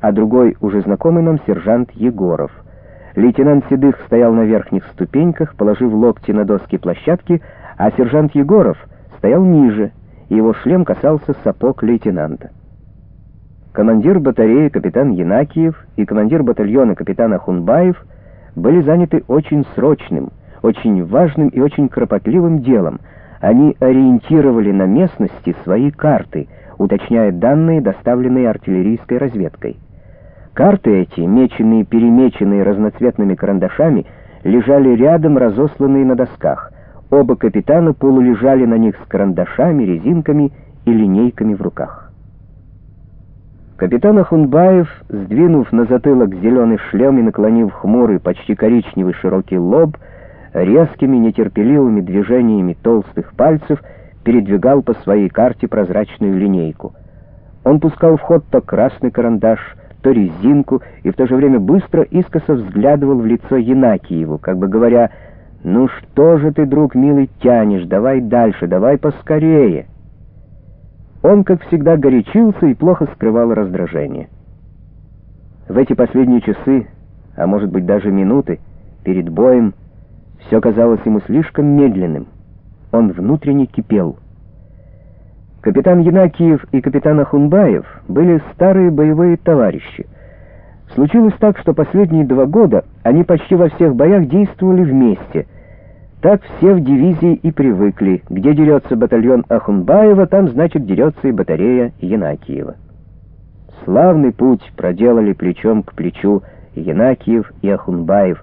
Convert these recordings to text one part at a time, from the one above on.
а другой уже знакомый нам сержант Егоров. Лейтенант Седых стоял на верхних ступеньках, положив локти на доски площадки, а сержант Егоров стоял ниже, и его шлем касался сапог лейтенанта. Командир батареи капитан Янакиев и командир батальона капитан Ахунбаев были заняты очень срочным, очень важным и очень кропотливым делом. Они ориентировали на местности свои карты, уточняя данные, доставленные артиллерийской разведкой. Карты эти, меченые и перемеченные разноцветными карандашами, лежали рядом, разосланные на досках. Оба капитана полулежали на них с карандашами, резинками и линейками в руках. Капитан Ахунбаев, сдвинув на затылок зеленый шлем и наклонив хмурый, почти коричневый широкий лоб, резкими нетерпеливыми движениями толстых пальцев передвигал по своей карте прозрачную линейку. Он пускал в ход то красный карандаш, то резинку, и в то же время быстро искоса взглядывал в лицо Янакиеву, как бы говоря, «Ну что же ты, друг милый, тянешь? Давай дальше, давай поскорее!» Он, как всегда, горячился и плохо скрывал раздражение. В эти последние часы, а может быть даже минуты, перед боем, все казалось ему слишком медленным. Он внутренне кипел. Капитан Янакиев и капитан Ахунбаев были старые боевые товарищи. Случилось так, что последние два года они почти во всех боях действовали вместе. Так все в дивизии и привыкли. Где дерется батальон Ахунбаева, там, значит, дерется и батарея Янакиева. Славный путь проделали плечом к плечу Янакиев и Ахунбаев.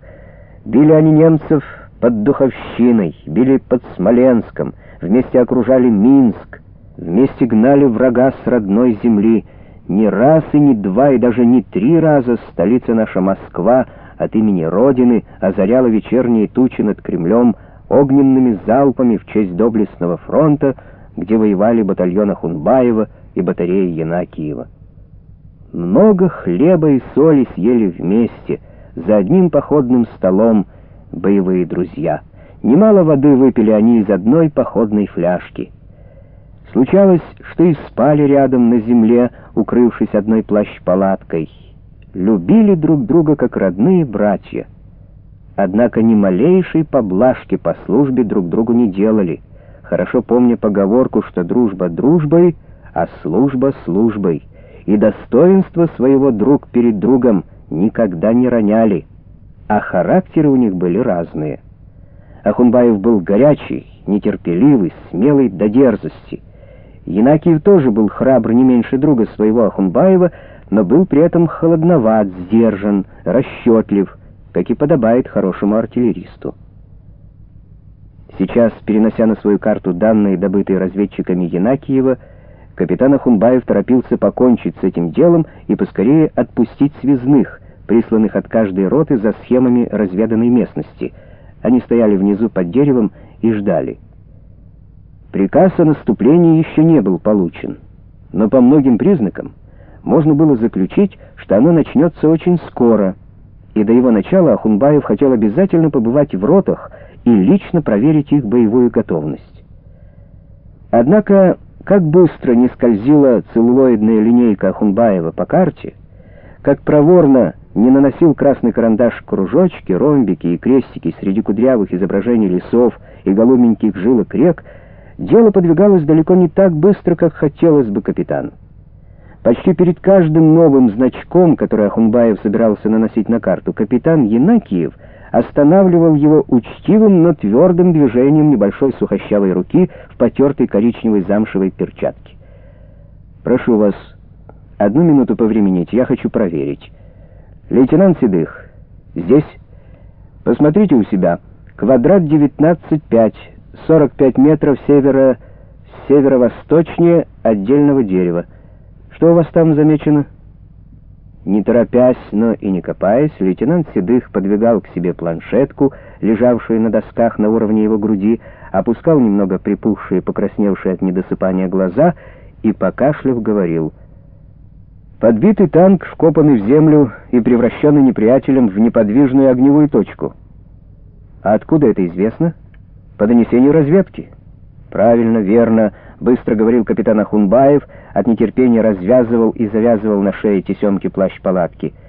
Били они немцев под Духовщиной, били под Смоленском, вместе окружали Минск, вместе гнали врага с родной земли. Не раз и не два, и даже не три раза столица наша Москва от имени Родины озаряла вечерние тучи над Кремлем огненными залпами в честь доблестного фронта, где воевали батальоны Хунбаева и батареи Янакиева. Много хлеба и соли съели вместе, за одним походным столом, боевые друзья. Немало воды выпили они из одной походной фляжки. Случалось, что и спали рядом на земле, укрывшись одной плащ-палаткой. Любили друг друга как родные братья. Однако ни малейшей поблажки по службе друг другу не делали, хорошо помня поговорку, что дружба дружбой, а служба службой, и достоинство своего друг перед другом никогда не роняли а характеры у них были разные. Ахунбаев был горячий, нетерпеливый, смелый до дерзости. Янакиев тоже был храбр не меньше друга своего Ахунбаева, но был при этом холодноват, сдержан, расчетлив, как и подобает хорошему артиллеристу. Сейчас, перенося на свою карту данные, добытые разведчиками Янакиева, капитан Ахунбаев торопился покончить с этим делом и поскорее отпустить связных, присланных от каждой роты за схемами разведанной местности. Они стояли внизу под деревом и ждали. Приказ о наступлении еще не был получен, но по многим признакам можно было заключить, что оно начнется очень скоро, и до его начала Ахунбаев хотел обязательно побывать в ротах и лично проверить их боевую готовность. Однако, как быстро не скользила целлулоидная линейка Ахунбаева по карте, как проворно не наносил красный карандаш кружочки, ромбики и крестики среди кудрявых изображений лесов и голубеньких жилок рек, дело подвигалось далеко не так быстро, как хотелось бы капитану. Почти перед каждым новым значком, который Ахунбаев собирался наносить на карту, капитан Янакиев останавливал его учтивым, но твердым движением небольшой сухощавой руки в потертой коричневой замшевой перчатке. «Прошу вас, одну минуту повременить, я хочу проверить». «Лейтенант Седых, здесь? Посмотрите у себя. Квадрат 19,5, 45 метров севера, северо-восточнее отдельного дерева. Что у вас там замечено?» Не торопясь, но и не копаясь, лейтенант Седых подвигал к себе планшетку, лежавшую на досках на уровне его груди, опускал немного припухшие, покрасневшие от недосыпания глаза и, покашляв, говорил — Подбитый танк, вкопанный в землю и превращенный неприятелем в неподвижную огневую точку. А откуда это известно? По донесению разведки. Правильно, верно. быстро говорил капитан Ахунбаев, от нетерпения развязывал и завязывал на шее тесемки плащ-палатки —